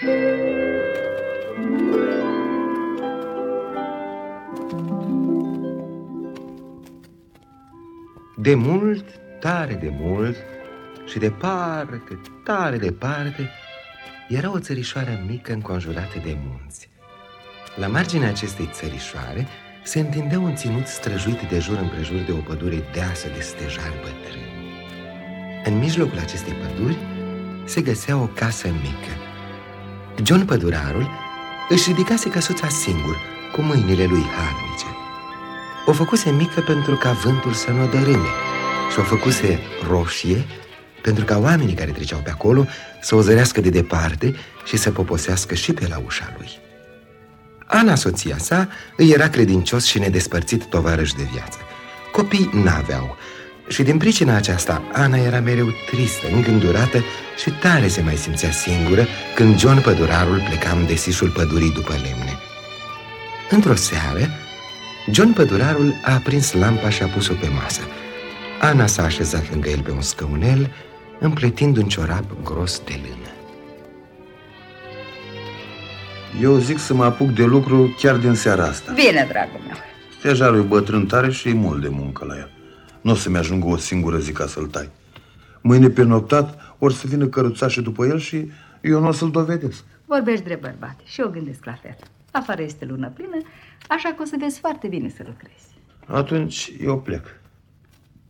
De mult, tare de mult și departe, tare departe, era o țărișoară mică înconjurată de munți. La marginea acestei țărișoare se întindea un ținut străjuit de jur împrejur de o pădure deasă de stejari bătrâni. În mijlocul acestei păduri se găsea o casă mică. John Pădurarul își ridicase căsuța singur, cu mâinile lui harnice. O făcuse mică pentru ca vântul să nu o dărâme și o făcuse roșie pentru ca oamenii care treceau pe acolo să o zărească de departe și să poposească și pe la ușa lui. Ana, soția sa, îi era credincios și nedespărțit tovarăș de viață. Copii n-aveau și din pricina aceasta Ana era mereu tristă, îngândurată și tare se mai simțea singură când John Pădurarul pleca în desișul pădurii după lemne. Într-o seară, John Pădurarul a aprins lampa și a pus-o pe masă. Ana s-a așezat lângă el pe un scăunel, împletind un ciorap gros de lână. Eu zic să mă apuc de lucru chiar din seara asta. Bine, dragul meu. Stejarul e bătrân tare și e mult de muncă la el. Nu o să-mi ajungă o singură zi ca să-l tai. Mâine pe noptat ori să vină căruțașii după el și eu nu o să-l dovedesc. Vorbești drept bărbate și eu gândesc la fel. Afară este lună plină, așa că o să vezi foarte bine să lucrezi. Atunci eu plec.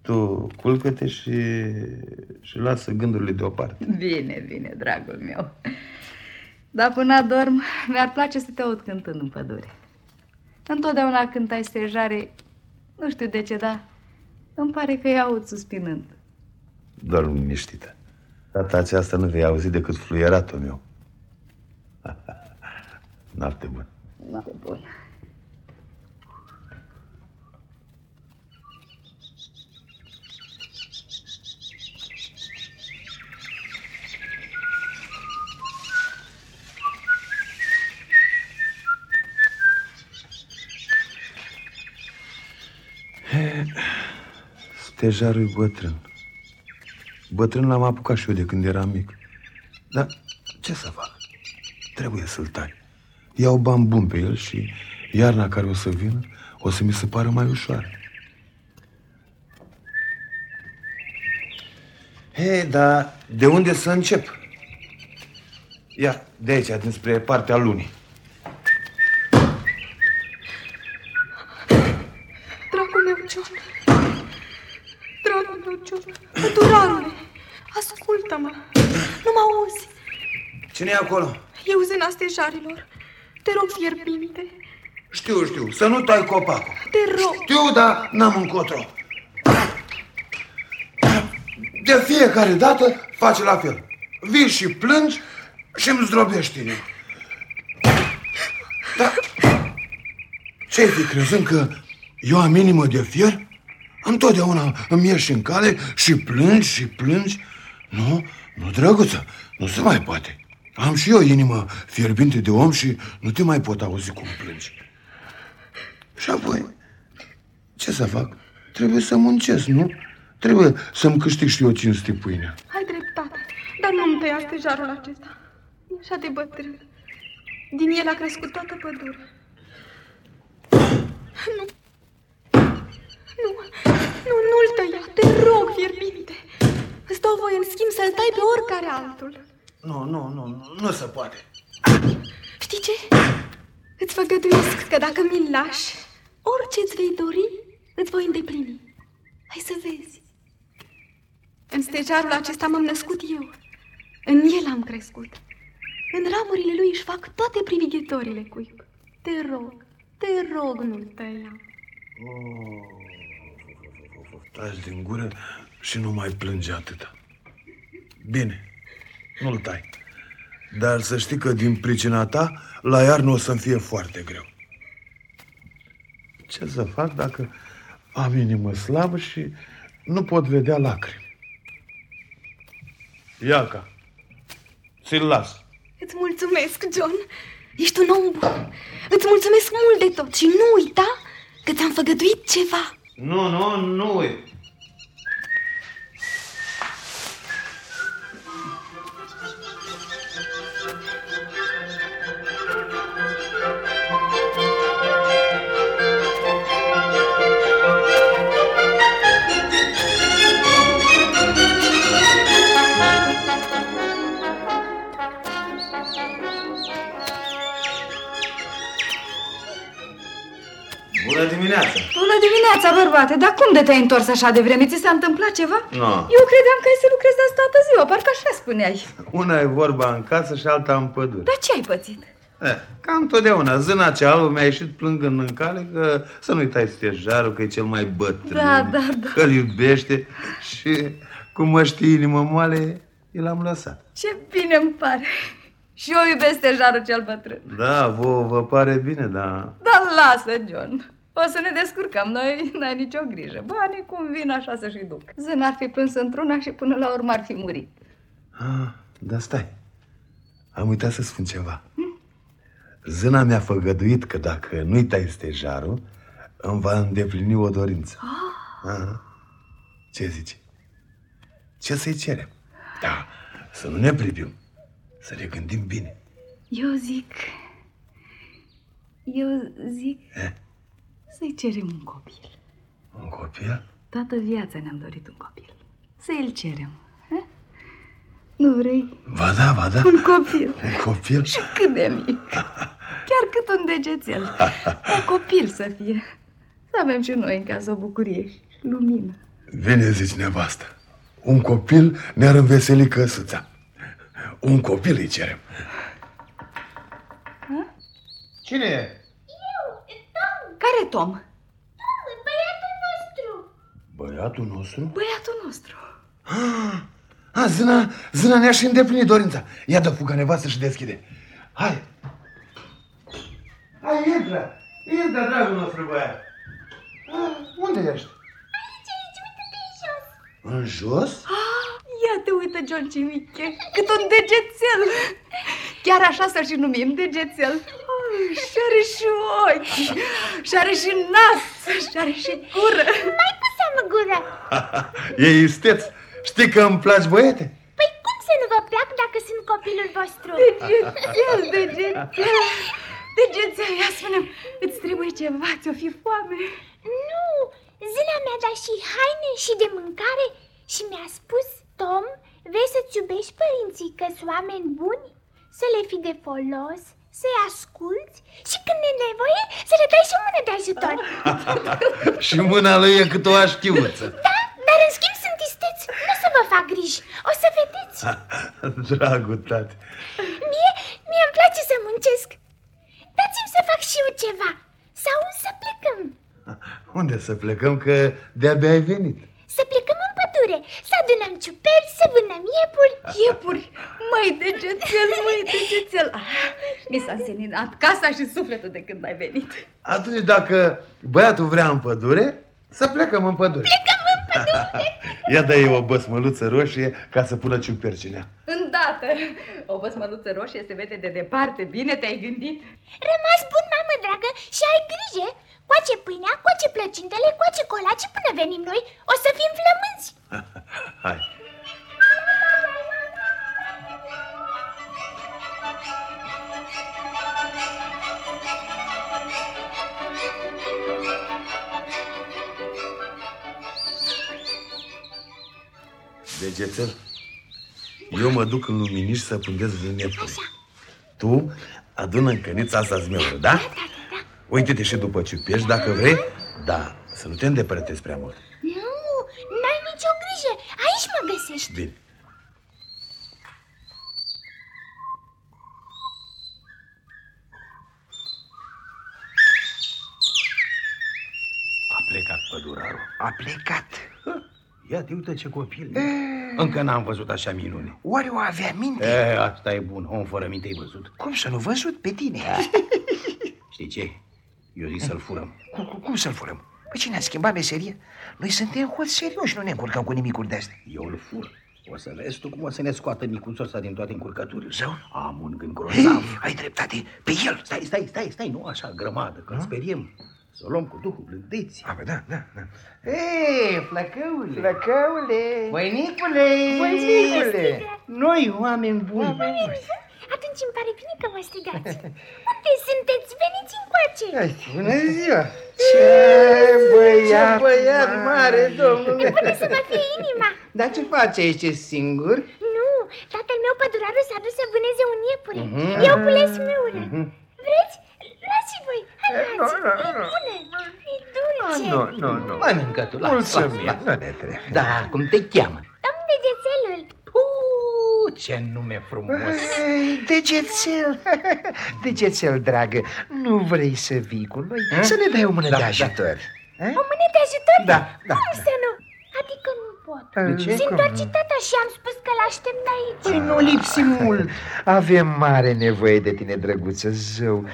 Tu culcă-te și, și lasă gândurile deoparte. Bine, bine, dragul meu. Dar până adorm, mi-ar place să te aud cântând în pădure. Întotdeauna când ai stejare, nu știu de ce, dar îmi pare că îi aud suspinând. Doar liniștită. Data asta nu vei auzi decât fluieratul meu. Noapte bună. Noapte bună. Stejarul e bătrân. Bătrân l-am apucat și eu de când eram mic. Dar ce să fac? Trebuie să-l tai. Iau bani bun pe el și iarna care o să vină o să mi se pară mai ușoară. He, dar de unde să încep? Ia, de aici, dinspre partea lunii. Dragul meu, John. Dragul meu, John. Pădurarule, ascultă-mă. Nu mă auzi. Cine e acolo? Eu zâna stejarilor. Te rog, fierbinte. Știu, știu, să nu tai copacul. Te rog. Știu, dar n-am încotro. De fiecare dată face la fel. Vii și plângi și îmi zdrobești inima. Dar ce-ai fi crezând că eu am inimă de fier? Întotdeauna îmi ieși în cale și plângi și plângi. Nu, nu, drăguță, nu se mai poate. Am și eu inimă fierbinte de om și nu te mai pot auzi cum plângi. Și apoi, ce să fac? Trebuie să muncesc, nu? Trebuie să-mi câștig și eu cinste pâinea. Ai dreptate, dar nu-mi tăia stejarul acesta. E așa de bătrân. Din el a crescut toată pădurea. Nu. Nu, nu, nu-l tăia. Te rog, fierbinte. Îți dau voie în schimb să-l tai pe oricare altul. Nu, nu, nu, nu, nu se poate. Știi ce? Îți făgăduiesc că dacă mi-l lași, orice îți vei dori, îți voi îndeplini. Hai să vezi. În stejarul acesta m-am născut eu. În el am crescut. În ramurile lui își fac toate privighetorile cuib. Te rog, te rog, nu-l tăia. Taci din gură și nu mai plânge atâta. Bine, nu-l tai. Dar să știi că din pricina ta, la iarnă o să-mi fie foarte greu. Ce să fac dacă am inimă slabă și nu pot vedea lacrimi? Iaca, ți-l las. Îți mulțumesc, John. Ești un om bun. Îți mulțumesc mult de tot și nu uita că ți-am făgăduit ceva. Nu, nu, nu uit. Dimineața, bărbate, dar cum de te-ai întors așa de vreme? Ți s-a întâmplat ceva? Nu. Eu credeam că ai să lucrezi asta toată ziua, parcă așa spuneai. Una e vorba în casă și alta în pădure. Dar ce ai pățit? Eh, cam totdeauna, zâna cea albă mi-a ieșit plângând în cale că să nu-i tai stejarul, că e cel mai bătrân. Da, da, da. Că-l iubește și cum mă știi inimă moale, i l-am lăsat. Ce bine îmi pare. Și eu iubesc stejarul cel bătrân. Da, vă, vă pare bine, da. Dar lasă, John. O să ne descurcăm, noi n-ai nicio grijă. Banii cum vin, așa să-și duc. Zân ar fi plâns într-una și până la urmă ar fi murit. Ah, da stai. Am uitat să spun ceva. Zâna mi-a făgăduit că dacă nu-i tai stejarul, îmi va îndeplini o dorință. Aha. Ce zici? Ce să-i cerem? Da, să nu ne privim, să ne gândim bine. Eu zic... Eu zic... Eh? Să-i cerem un copil. Un copil? Toată viața ne-am dorit un copil. Să-i cerem. eh? Nu vrei? Ba da, ba da. Un copil. Un copil? Și cât de mic. Chiar cât un degețel. Un copil să fie. Să avem și noi în casă o bucurie și lumină. Bine zici, nevastă. Un copil ne-ar înveseli căsuța. Un copil îi cerem. Cine e? Care Tom? Băiatul nostru! Băiatul nostru? Băiatul nostru. A, zâna, zâna ne-a și îndeplinit dorința. Ia dă fuga nevastă și deschide. Hai! Hai, intră! Intră, dragul nostru băiat! Ah, unde ești? Aici, aici, uite că e jos! În jos? Ah, ia te uită, John Cimiche, cât un degețel. Chiar așa să-l și numim, degețel. Oh, și are și ochi, și are și nas, și are și gură. Mai cu seamă gură! e isteț. Știi că îmi placi băiete? Păi cum să nu vă plac dacă sunt copilul vostru? Degețel, degețel. Degețel, ia spune îți trebuie ceva, ți-o fi foame? Nu, zâna mi-a dat și haine și de mâncare și mi-a spus, Tom, vrei să-ți iubești părinții că sunt oameni buni? Să le fii de folos, să-i asculți și când e nevoie să le dai și o mână de ajutor. și mâna lui e cât o așchiuță. Da, dar în schimb sunt isteți, nu să vă fac griji, o să vedeți. Dragul tati. Mie, mie îmi place să muncesc. Dați-mi să fac și eu ceva. Sau să plecăm. Unde să plecăm că de-abia ai venit? Să plecăm în pădure, să adunăm ciuperci, să vânăm iepuri. Iepuri, măi, degețel, măi, degețel. Ah, mi s-a seninat casa și sufletul de când ai venit. Atunci dacă băiatul vrea în pădure, să plecăm în pădure. Plecăm în pădure. Ia dă o băsmăluță roșie ca să pună ciupercinea. Îndată, o băsmăluță roșie se vede de departe, bine te-ai gândit? Rămas bun, mamă dragă, și ai grijă. Coace pâinea, coace plăcintele, coace colace până venim noi. O să fim flămânzi. Hai. Degețel, eu mă duc în luminiș să pândez vânepuri. Tu adună în cănița asta zmeură, da? Uite-te și după ciupești dacă vrei, da, să nu te îndepărtezi prea mult. Nu, n-ai nicio grijă. Aici mă găsești. Bine. A plecat pădurarul. A plecat. Ia te uite ce copil. E... Încă n-am văzut așa minune. Oare o avea minte? E, asta e bun. Om fără minte ai văzut. Cum să nu văzut pe tine? Știi ce? Eu zic să-l furăm. Cum, cum, cum să-l furăm? Păi cine a schimbat meserie? Noi suntem hoți serioși, nu ne încurcăm cu nimicuri de astea. Eu îl fur. O să vezi tu cum o să ne scoată micuțul ăsta din toate încurcăturile. Zău? Am un gând Hei, grozav. ai dreptate, pe el. Stai, stai, stai, stai, nu așa grămadă, că speriem. Să o luăm cu duhul blândeții. A, bă, da, da, da. Ei, flăcăule! Flăcăule! Voinicule! Voinicule! Noi, oameni buni! Atunci îmi pare bine că mă strigați. Unde sunteți? Veniți încoace. Bună ziua! Ce băiat, Ce băiat mare, domnule! Până să mă fie inima. Dar ce faci aici singur? Nu, tatăl meu pădurarul s-a dus să vâneze un iepure. Eu cules meură. Vreți? Luați voi. Hai, luați. nu, nu, nu. E bună. E nu, nu, nu. Mănâncă tu, las, las, Mulțumim, las. nu ne trebuie. Da, cum te cheamă? Domn degețelul, Puh, ce nume frumos. Ei, Degețel, degețel, dragă, nu vrei să vii cu noi? Hă? Să ne dai o mână Da, de da. ajutor? Hă? o mână de ajutor? Da, da. Cum să nu? Adică nu pot. De ce? Se întoarce tata și am spus că l-aștept aici. Păi nu lipsi mult. Avem mare nevoie de tine, drăguță zău.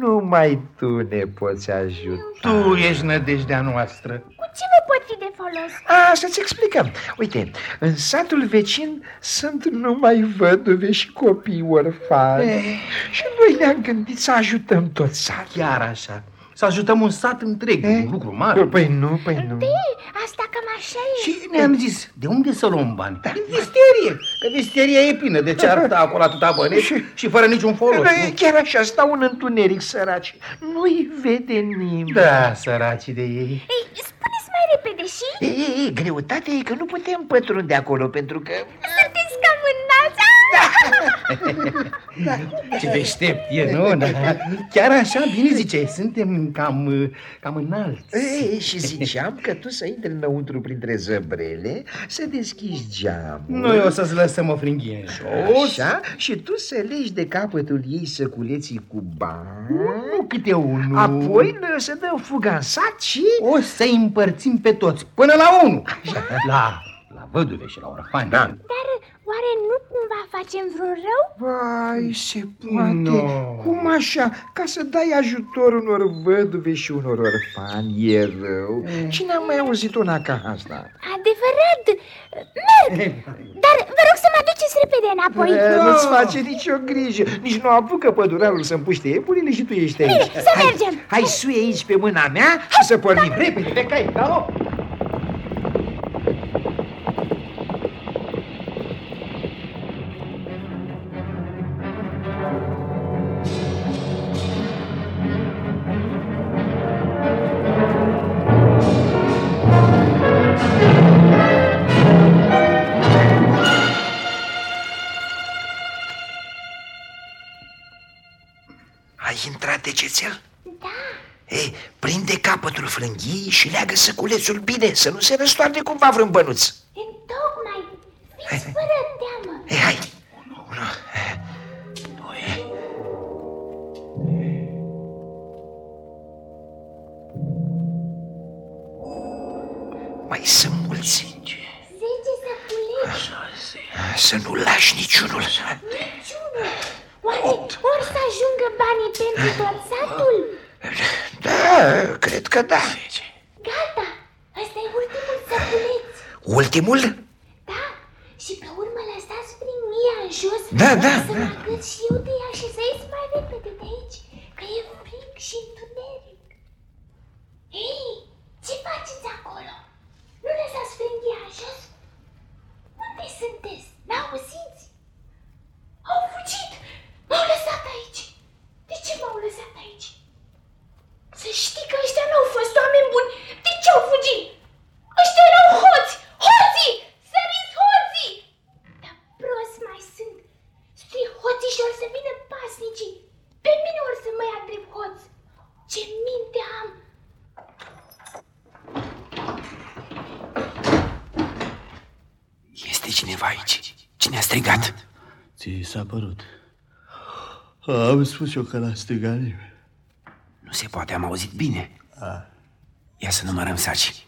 Numai tu ne poți ajuta. Tu ești nădejdea noastră. Cu ce vă pot fi de folos? A, să-ți explicăm. Uite, în satul vecin sunt numai văduve și copii orfani. Și noi ne-am gândit să ajutăm tot satul. Chiar așa. Să ajutăm un sat întreg, un lucru mare. Păi nu, păi nu. Ei, asta cam așa e. Și ne-am zis, de unde să luăm bani? Din visterie, că visteria e plină de ce ar sta acolo atâta bani și, și fără niciun folos. Noi nu? chiar așa stau în întuneric săraci. Nu-i vede nimeni. Da, săracii de ei. Ei, spuneți mai repede și Ei, ei, ei, greutatea e că nu putem pătrunde acolo pentru că... sunteți cam înalți. Ce deștept e, nu? Da. Chiar așa, bine ziceai, suntem cam, uh, cam înalți. Ei, și ziceam că tu să intri înăuntru printre zăbrele, să deschizi geamul. Noi o să-ți lăsăm o fringhie în jos. Așa, și tu să legi de capătul ei săculeții cu bani. Nu câte unul. Apoi noi o să dăm fuga în sat și... O să-i împărțim pe toți, până la unul. La, la văduve și la orfani. Da. Dar oare nu cumva facem vreun rău? Vai, se poate. No. Cum așa? Ca să dai ajutor unor văduve și unor orfani e rău. Cine a mai auzit una ca asta? Adevărat, merg, dar vă rog să mă aduceți repede înapoi. E, Nu-ți face nicio grijă. Nici nu apucă pădurarul să împuște iepurile și tu ești aici. Bine, să hai, mergem. Hai, sui aici pe mâna mea și să pornim. Repede, pe cai, galop! Intrat de cețel? Da, Ei, prinde capătul frânghiei și leagă săculețul bine, să nu se răstoarne cumva vreun bănuț. întocmai, fiți fără teamă. Ei, hai! Unu, doi... Mai sunt mulți. Zece săculeți, Să nu lași niciunul. niciunul. Oare or să ajungă banii pentru tot satul? Da, cred că da. Gata, ăsta e ultimul săculeț. Ultimul? Da, și pe urmă lăsați prin mia în jos Da, da, Să da. mă agăț și eu de ea și să ies mai repede de aici Că e frig și întuneric Ei, ce faceți acolo? Nu lăsați frânghia în jos? Unde sunteți? N-auziți? Au fugit! M-au lăsat aici De ce m-au lăsat aici? Să știi că ăștia n-au fost oameni buni De ce au fugit? Ăștia erau hoți! Hoții! Săriți hoții! Dar prost mai sunt. Strii hoții și or să vină pasnicii. Pe mine or să mă ia drept hoț. Ce minte am! Este cineva aici. Cine a strigat? Ți s-a părut. Am spus eu că l-a strigat nimeni. Nu se poate, am auzit bine. Ia să numărăm saci.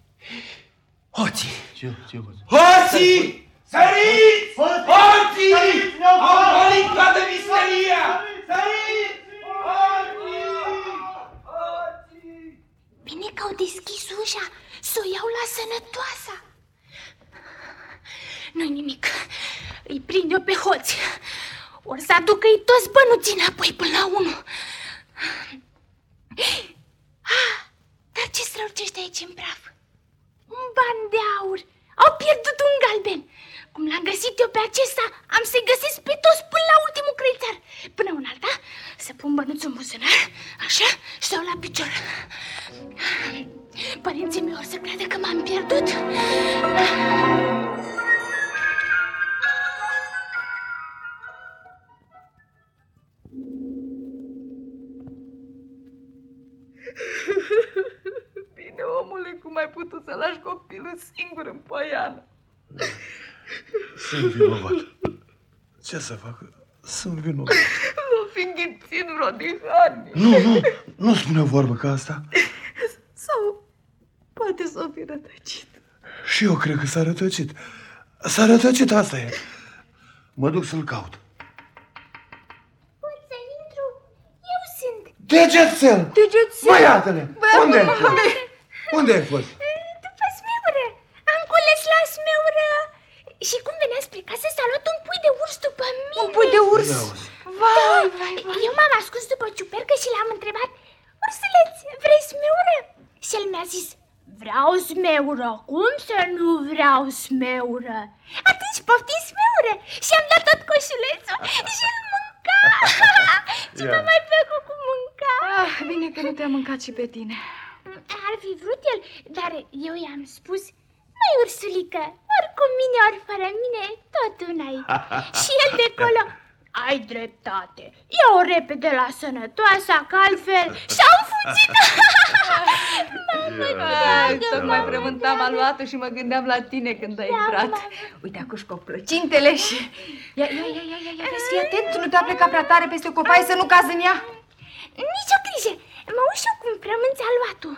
Hoții! Ce, ce hoț? Hoții! Săriți! Hoții! Au golit toată misteria! Săriți! Bine că au deschis ușa să o iau la sănătoasa. Nu-i nimic. Îi prind eu pe hoți. Or să aducă-i toți bănuții înapoi până la unul. Ah, dar ce strălucește aici în praf? Un ban de aur. Au pierdut un galben. Cum l-am găsit eu pe acesta, am să-i găsesc pe toți până la ultimul crăițar. Până un alta, să pun bănuțul în buzunar, așa, și stau la picior. Părinții mei or să creadă că m-am pierdut. Bine, lași copilul singur în poiană. Sunt vinovat. Ce să fac? Sunt vinovat. Nu fi înghițit vreo dihanie. Nu, nu, nu spune o vorbă ca asta. Sau poate să o fi rătăcit. Și eu cred că s-a rătăcit. S-a rătăcit, asta e. Mă duc să-l caut. Pot să intru? Eu sunt. Degețel! Degețel! Mă, iată-le! Unde ai fost? Unde ai fost? După smeură. Am cules la smeură. Și cum venea spre casă, s-a luat un pui de urs după mine. Un pui de urs? Vai, vai, vai. Eu m-am ascuns după ciupercă și l-am întrebat, Ursuleț, vrei smeură? Și el mi-a zis, vreau smeură, cum să nu vreau smeură? Atunci poftim smeură și am dat tot coșulețul și îl mânca. și m-a mai plăcut cu mânca. Ah, bine că nu te-a mâncat și pe tine. Ar fi vrut el, dar eu i-am spus, Măi, ursulică, ori cu mine, ori fără mine, tot una Și el de acolo, ai dreptate, ia-o repede la sănătoasa, că altfel și-au fugit. Mamă, Ai, dragă, tocmai mamă, frământam aluatul și mă gândeam la tine când ai intrat. Uite, acum cu plăcintele și... Ia, ia, ia, ia, ia, ia, vezi, fii atent, nu te-a plecat prea tare peste copaie să nu cazi în ea. Nici o grijă, mă uit și eu cum frămânți aluatul.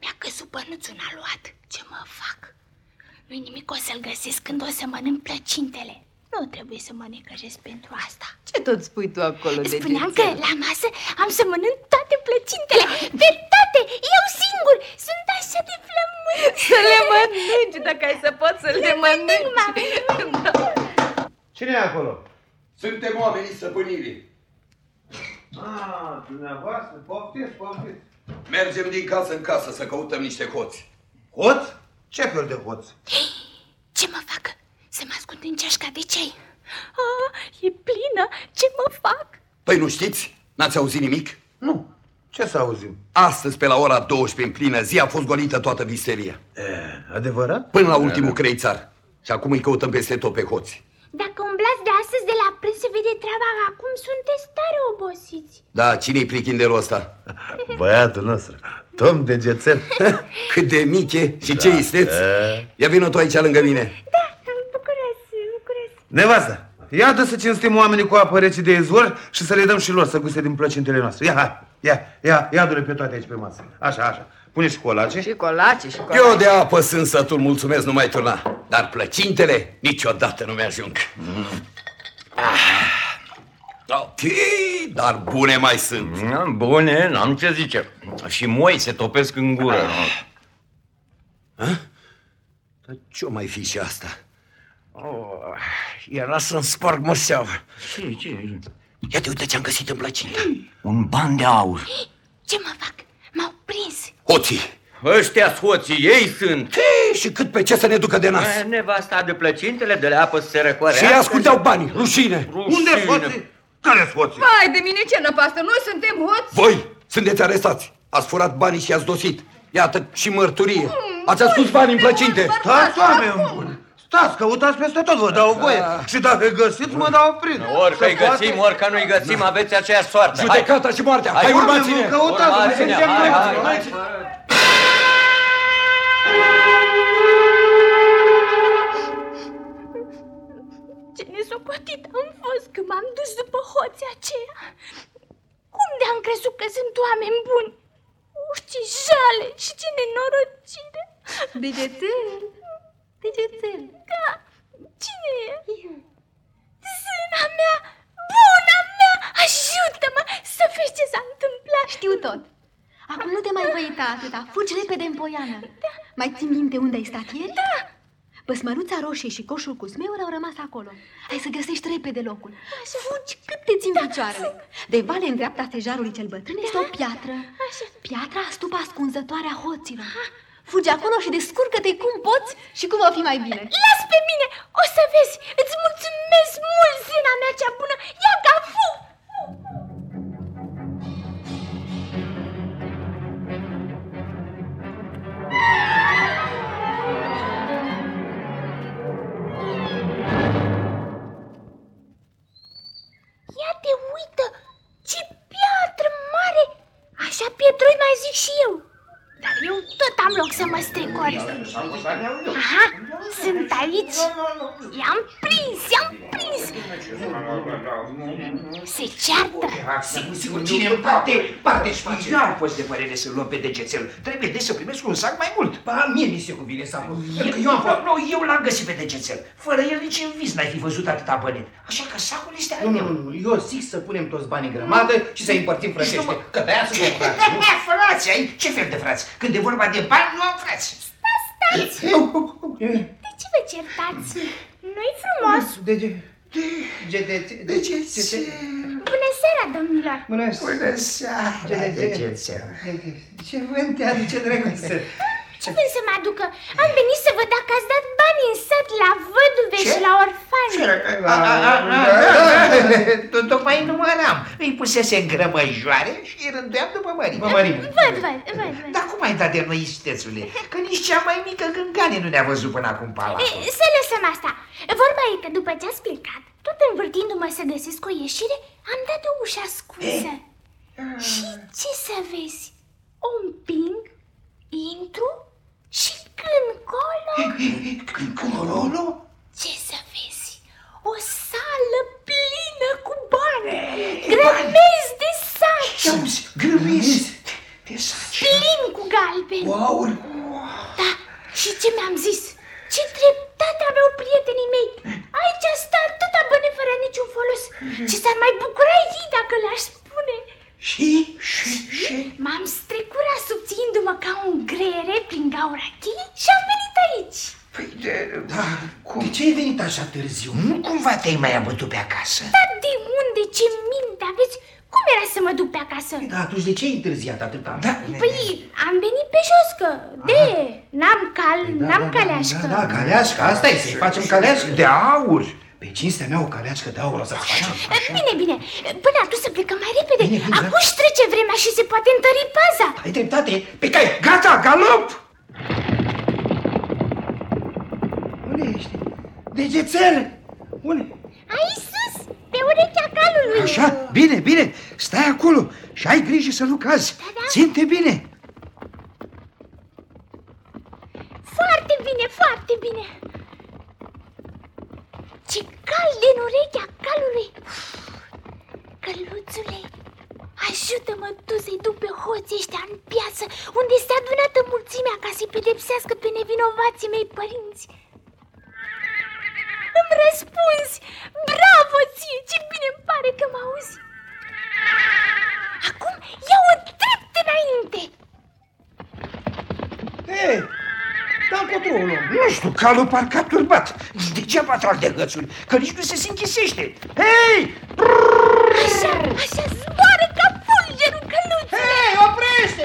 Mi-a căzut bănuțul în aluat, ce mă fac? Nu-i nimic, o să-l găsesc când o să mănânc plăcintele. Nu trebuie să mă necăjesc pentru asta. Ce tot spui tu acolo de Spuneam că la masă am să mănânc toate plăcintele, pe toate, eu singur. Sunt așa de flământ. Să le mănânci, dacă ai să poți să le mănânci. Da. Cine e acolo? Suntem oamenii stăpânirii. Ah, dumneavoastră, poftiți, poftiți. Mergem din casă în casă să căutăm niște hoți. Hoț? Ce fel de hoț? Ce mă fac? Să mă ascund în ceașca de ceai. Ah, e plină, ce mă fac? Păi nu știți? N-ați auzit nimic? Nu. Ce să auzim? Astăzi, pe la ora 12 în plină zi, a fost golită toată visteria. E, adevărat? Până la ultimul creițar. Și acum îi căutăm peste tot pe hoți. Dacă umblați de astăzi de la prânz se vede treaba, acum sunteți tare obosiți. Da, cine-i prichindelul ăsta? Băiatul nostru, Tom Degețel. Cât de mic e și ce isteț. E. Ia vină tu aici lângă mine. Da, bucuros, bucuros. Nevastă, ia dă să cinstim oamenii cu apă rece de izvor și să le dăm și lor să guste din plăcintele noastre. Ia, hai, ia, ia, ia du pe toate aici pe masă. Așa, așa. Pune și colace. Și colace, și colace. Eu de apă sunt sătul, mulțumesc, nu mai turna. Dar plăcintele niciodată nu mi-ajung. Ah. Ok, dar bune mai sunt. Mm, Bune, n-am ce zice. Și moi se topesc în gură. Dar ce-o mai fi și asta? Oh, era să-mi sparg măseaua. Ce, ce? Ia te uite ce-am găsit în plăcintă. Un ban de aur. Ce mă fac? M-au prins. Hoții! Ăștia hoții, ei sunt. Ei, și cât pe ce să ne ducă de nas? Eh, Nevasta de plăcintele de la apă să se răcoare. Și ei ascundeau banii, rușine! Unde hoții? Care hoții? Vai de mine, ce năpastă, noi suntem hoți. Voi sunteți arestați. Ați furat banii și i-ați dosit. Iată și mărturie. Ați ascuns banii în plăcinte. Stați, oameni buni! Stați, căutați peste tot, vă dau voie. Și dacă găsiți, mă dau prin. Ori că-i Se poate? găsim, ori că nu-i găsim, aveți aceeași soartă. Hai, Judecata și moartea. Hai, Hai, urmați-ne! oameni buni, căutați, urmați-ne, mergem hai, noi. hai, hai. Ce nesocotit am fost când m-am dus după hoții aceia. Cum de-am crezut că sunt oameni buni? Uf, ce jale și ce nenorocire! Degețel, degețel. Da, cine e? Zâna mea, buna mea, ajută-mă să vezi ce s-a întâmplat. Știu tot. Acum nu te mai voi uita atâta. Fugi repede în poiană. Mai ții minte unde ai stat ieri? Da. Păsmăruța roșie și coșul cu smeuri au rămas acolo. Hai să găsești repede locul. Fugi cât te țin picioarele. De vale în dreapta stejarului cel bătrân este o piatră. Piatra stupa ascunzătoare a hoților. Fugi acolo și descurcă-te cum poți și cum va fi mai bine. Las pe mine, o să vezi, îți mulțumesc mult, zâna mea cea bună, Sigur, sigur, cine în parte, parte și face. Nu am fost de părere să luăm pe degețel. Trebuie deci să primesc un sac mai mult. Ba, mie mi se cuvine sacul. Eu, eu, am, nu, eu l-am găsit pe degețel. Fără el nici în vis n-ai fi văzut atâta bănet. Așa că sacul este al Nu, meu. nu, nu, eu zic să punem toți banii în grămadă și să-i împărțim frățește. Că de-aia suntem frați, nu? frați, ai? Ce fel de frați? Când e vorba de bani, nu am frați. Stați! De ce vă certați? Nu-i frumos? De ce? De ce? De ce? Bună seara, domnilor! Bună Bună seara, degețel. Ce vânt te aduce, drăguță? Ce vrei să mă aducă? Am venit să văd dacă ați dat bani în sat la văduve și la orfani. Tocmai număram. Îi pusese în grămăjoare și îi rânduiam după mărime. Mă mărim. Văd, văd, văd, văd. Dar cum ai dat de noi, istețule? Că nici cea mai mică gângane nu ne-a văzut până acum palatul. E, Să lăsăm asta. Vorba e că după ce ați plecat, tot învârtindu-mă să găsesc o ieșire, am dat o ușă ascunsă. Și ce să vezi? O împing, intru și când colo... Încolo? Ce să vezi? O sală plină cu bani, grămezi de saci, Ce auzi? Grămezi de saci. plin cu galbeni. Wow! Da, și ce mi-am zis? Ce dreptate aveau prietenii mei! Aici stă atâta bani fără niciun folos. Ce s-ar mai bucura ei dacă le-aș spune. Și? Și? Și? M-am strecurat subțindu-mă ca un greiere prin gaura cheii și am venit aici. Păi de... Da, de ce ai venit așa târziu? Nu cumva te-ai mai abătut pe acasă? Dar de unde, ce minte aveți? Cum era să mă duc pe acasă? Da, atunci de ce ai întârziat atâta? Da. Păi am venit pe jos că de, n-am cal, n-am caleașcă. Da, da, caleașcă, asta e, să-i facem caleașcă. De aur. Pe cinstea mea o caleașcă de aur o să-ți facem. Bine, bine, până atunci să plecăm mai repede. Bine, bine, Acum își trece vremea și se poate întări paza. Ai dreptate, pe cai. Gata, galop! Unde ești? Degețel! Unde? Aici sus, pe urechea calului. Așa, bine, bine, stai acolo și ai grijă să nu cazi. Da, da. Ținte bine. Foarte bine, foarte bine. Ce cald în urechea calului. Căluțule, ajută-mă tu să-i duc pe hoții ăștia în piață, unde este adunată mulțimea ca să-i pedepsească pe nevinovații mei părinți. Îmi răspunzi! Bravo ție! Ce bine îmi pare că mă auzi! Acum ia-o drept înainte! Hei, da încotro o luăm. Nu știu, calul parcă a turbat. Degeaba trag de hățuri, că nici nu se se închisește. Hei! Așa, așa zboară ca fulgerul căluțului! Hei, oprește!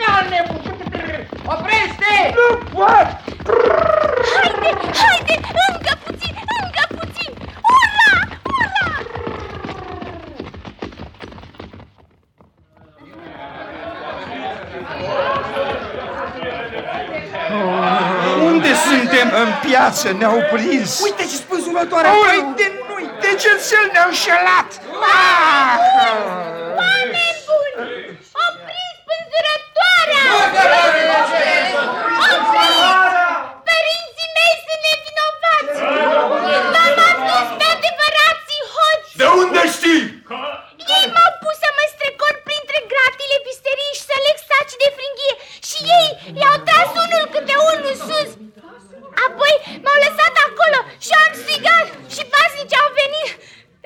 Calne! Oprește! Nu pot! În piață ne-au prins. Uite ce spânzurătoare! Uite, nu-i degețel ne-au înșelat. Ah! Oameni buni! Opriți pânzurătoarea! Părinții mei sunt nevinovați! V-am adus pe adevărații hoți! De unde știi? Ei m-au pus să mă strecor printre gratile visteriei și să leg saci de fringhie și ei i-au tras unul câte unul sus. Apoi m-au lăsat acolo și am strigat și pasnici au venit.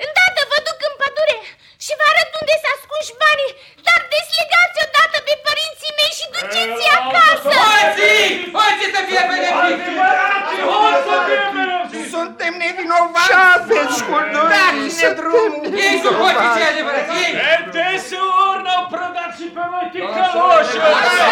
Îndată vă duc în pădure și vă arăt unde s-a ascuns banii, dar deslegați odată pe părinții mei și duceți-i acasă. Hoții! Hoții să fie benefici! Suntem nevinovați! Ce aveți cu noi? Dați-ne drumul! Ei sunt hoții cei adevărați! Ei! Desigur n-au prădat și pe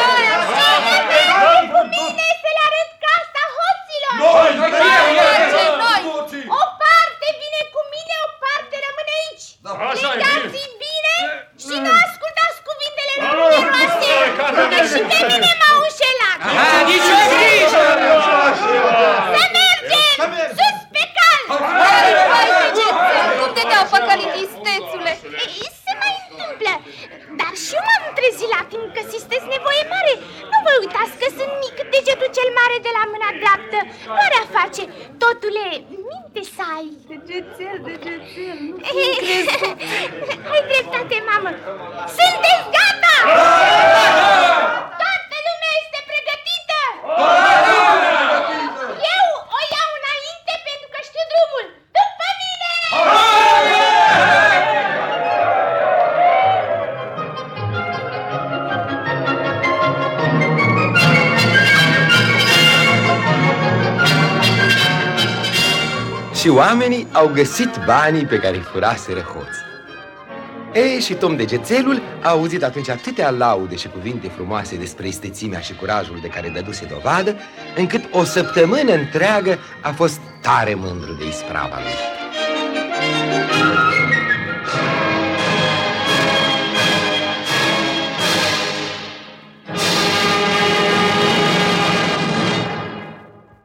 Și oamenii au găsit banii pe care îi furaseră hoții. Ei, și Tom Degețelul a auzit atunci atâtea laude și cuvinte frumoase despre istețimea și curajul de care dăduse dovadă, încât o săptămână întreagă a fost tare mândru de isprava lui.